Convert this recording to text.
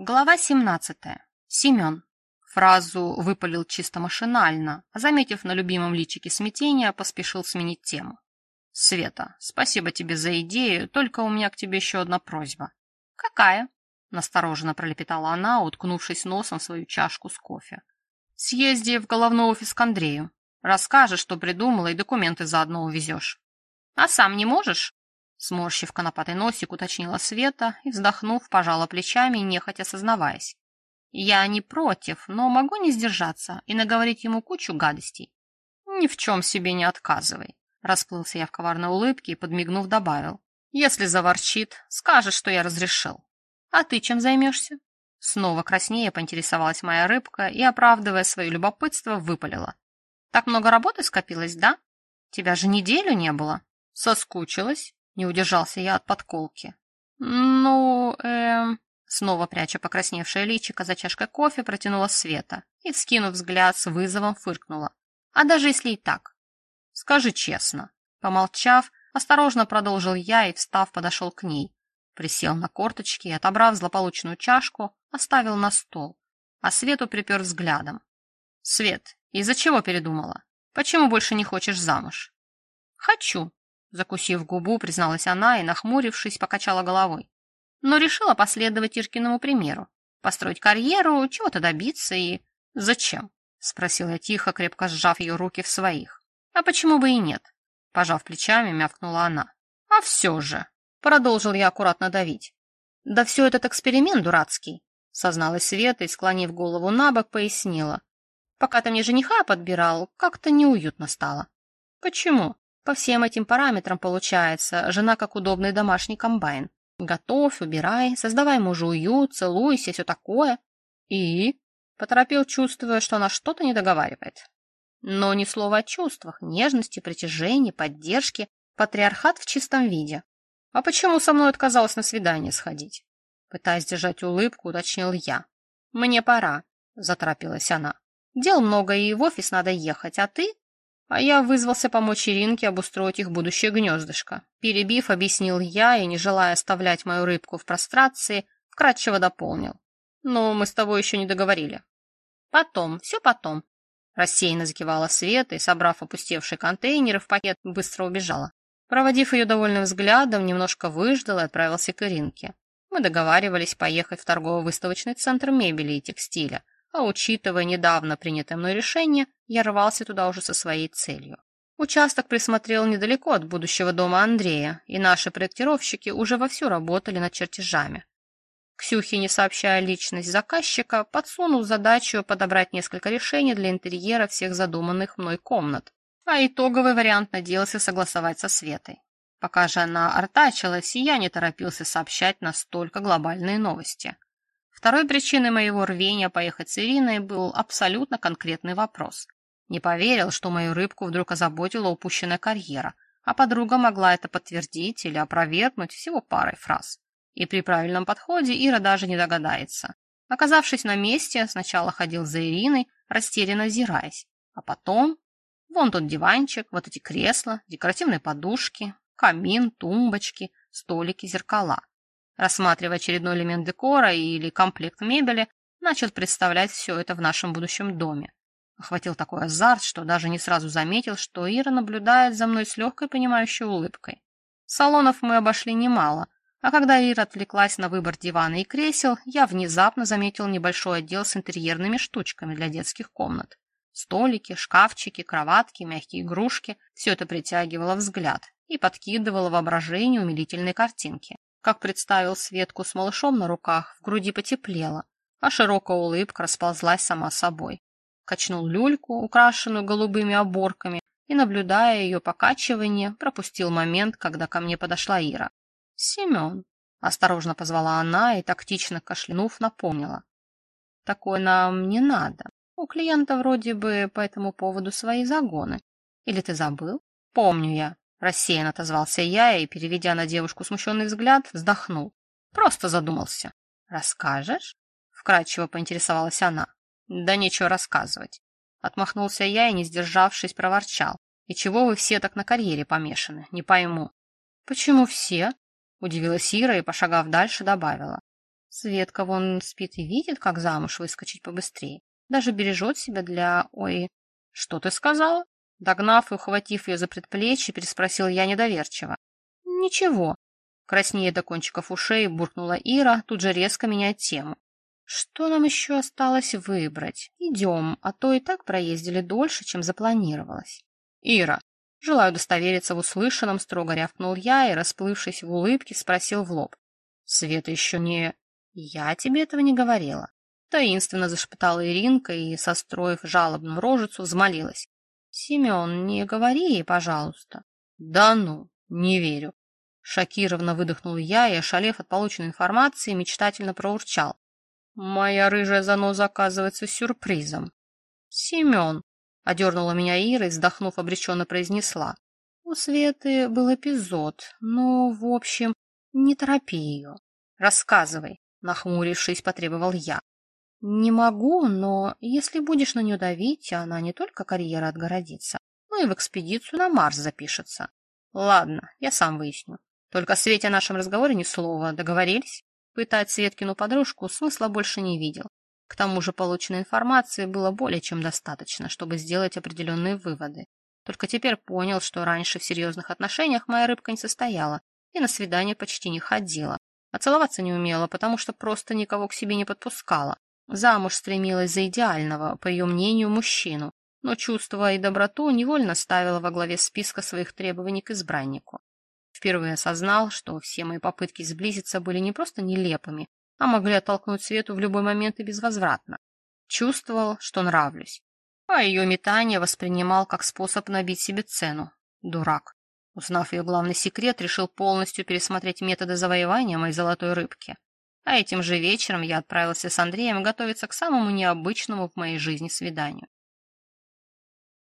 Глава 17. Семен. Фразу выпалил чисто машинально, заметив на любимом личике смятение, поспешил сменить тему. «Света, спасибо тебе за идею, только у меня к тебе еще одна просьба». «Какая?» — настороженно пролепетала она, уткнувшись носом в свою чашку с кофе. «Съезди в головной офис к Андрею. Расскажешь, что придумала, и документы заодно увезешь». «А сам не можешь?» Сморщив конопатый носик, уточнила Света и, вздохнув, пожала плечами, нехотя сознаваясь. «Я не против, но могу не сдержаться и наговорить ему кучу гадостей». «Ни в чем себе не отказывай», — расплылся я в коварной улыбке и, подмигнув, добавил. «Если заворчит, скажешь, что я разрешил». «А ты чем займешься?» Снова краснее поинтересовалась моя рыбка и, оправдывая свое любопытство, выпалила. «Так много работы скопилось, да? Тебя же неделю не было?» «Соскучилась?» Не удержался я от подколки. «Ну, эм...» Снова пряча покрасневшее личико за чашкой кофе, протянула Света и, вскинув взгляд, с вызовом фыркнула. «А даже если и так?» «Скажи честно». Помолчав, осторожно продолжил я и, встав, подошел к ней. Присел на корточки и, отобрав злополучную чашку, оставил на стол, а Свету припер взглядом. «Свет, из-за чего передумала? Почему больше не хочешь замуж?» «Хочу», Закусив губу, призналась она и, нахмурившись, покачала головой. Но решила последовать Иркиному примеру. Построить карьеру, чего-то добиться и... Зачем? Спросила я тихо, крепко сжав ее руки в своих. А почему бы и нет? Пожав плечами, мявкнула она. А все же... Продолжил я аккуратно давить. Да все этот эксперимент дурацкий, созналась Света и, склонив голову на бок, пояснила. Пока ты мне жениха подбирал, как-то неуютно стало. Почему? По всем этим параметрам получается, жена как удобный домашний комбайн. Готовь, убирай, создавай мужу уют, целуйся, все такое. И? Поторопил, чувствуя, что она что-то не договаривает. Но ни слова о чувствах, нежности, притяжении, поддержке. Патриархат в чистом виде. А почему со мной отказалась на свидание сходить? Пытаясь держать улыбку, уточнил я. Мне пора, заторопилась она. Дел много и в офис надо ехать, а ты а я вызвался помочь Иринке обустроить их будущее гнездышко. Перебив, объяснил я и, не желая оставлять мою рыбку в прострации, вкратчиво дополнил. Но мы с тобой еще не договорили. Потом, все потом. Рассеянно закивала Света и, собрав опустевшие контейнеры в пакет, быстро убежала. Проводив ее довольным взглядом, немножко выждал и отправился к Иринке. Мы договаривались поехать в торгово-выставочный центр мебели и текстиля, а учитывая недавно принятое мной решение, я рвался туда уже со своей целью. Участок присмотрел недалеко от будущего дома Андрея, и наши проектировщики уже вовсю работали над чертежами. Ксюхе, не сообщая личность заказчика, подсунул задачу подобрать несколько решений для интерьера всех задуманных мной комнат, а итоговый вариант надеялся согласовать со Светой. Пока же она артачилась, я не торопился сообщать настолько глобальные новости. Второй причиной моего рвения поехать с Ириной был абсолютно конкретный вопрос. Не поверил, что мою рыбку вдруг озаботила упущенная карьера, а подруга могла это подтвердить или опровергнуть всего парой фраз. И при правильном подходе Ира даже не догадается. Оказавшись на месте, сначала ходил за Ириной, растерянно озираясь, а потом... Вон тот диванчик, вот эти кресла, декоративные подушки, камин, тумбочки, столики, зеркала рассматривая очередной элемент декора или комплект мебели, начал представлять все это в нашем будущем доме. Охватил такой азарт, что даже не сразу заметил, что Ира наблюдает за мной с легкой понимающей улыбкой. Салонов мы обошли немало, а когда Ира отвлеклась на выбор дивана и кресел, я внезапно заметил небольшой отдел с интерьерными штучками для детских комнат. Столики, шкафчики, кроватки, мягкие игрушки – все это притягивало взгляд и подкидывало воображение умилительной картинки. Как представил Светку с малышом на руках, в груди потеплело, а широкая улыбка расползлась сама собой. Качнул люльку, украшенную голубыми оборками, и, наблюдая ее покачивание, пропустил момент, когда ко мне подошла Ира. «Семен», — осторожно позвала она и, тактично кашлянув, напомнила. «Такое нам не надо. У клиента вроде бы по этому поводу свои загоны. Или ты забыл? Помню я. Рассеянно отозвался я и, переведя на девушку смущенный взгляд, вздохнул. Просто задумался. «Расскажешь?» — вкратчиво поинтересовалась она. «Да нечего рассказывать». Отмахнулся я и, не сдержавшись, проворчал. «И чего вы все так на карьере помешаны? Не пойму». «Почему все?» — удивилась Ира и, пошагав дальше, добавила. Светка вон спит и видит, как замуж выскочить побыстрее. Даже бережет себя для... Ой, что ты сказала? Догнав и ухватив ее за предплечье, переспросил я недоверчиво. Ничего. Краснее до кончиков ушей буркнула Ира, тут же резко меняя тему. Что нам еще осталось выбрать? Идем, а то и так проездили дольше, чем запланировалось. Ира, желаю удостовериться в услышанном, строго рявкнул я и, расплывшись в улыбке, спросил в лоб. Света еще не... Я тебе этого не говорила. Таинственно зашептала Иринка и, состроив жалобную рожицу, взмолилась. Семен, не говори ей, пожалуйста. Да ну, не верю. Шокированно выдохнул я и, ошалев от полученной информации, мечтательно проурчал. Моя рыжая заноза оказывается сюрпризом. Семен, одернула меня Ира и, вздохнув, обреченно произнесла. У Светы был эпизод, но, в общем, не торопи ее. Рассказывай, нахмурившись, потребовал я. Не могу, но если будешь на нее давить, она не только карьера отгородится, но и в экспедицию на Марс запишется. Ладно, я сам выясню. Только Свете о нашем разговоре ни слова. Договорились? Пытать Светкину подружку смысла больше не видел. К тому же полученной информации было более чем достаточно, чтобы сделать определенные выводы. Только теперь понял, что раньше в серьезных отношениях моя рыбка не состояла и на свидание почти не ходила, а целоваться не умела, потому что просто никого к себе не подпускала. Замуж стремилась за идеального, по ее мнению, мужчину, но чувство и доброту невольно ставила во главе списка своих требований к избраннику. Впервые осознал, что все мои попытки сблизиться были не просто нелепыми, а могли оттолкнуть Свету в любой момент и безвозвратно. Чувствовал, что нравлюсь, а ее метание воспринимал как способ набить себе цену. Дурак. Узнав ее главный секрет, решил полностью пересмотреть методы завоевания моей золотой рыбки. А этим же вечером я отправился с Андреем готовиться к самому необычному в моей жизни свиданию.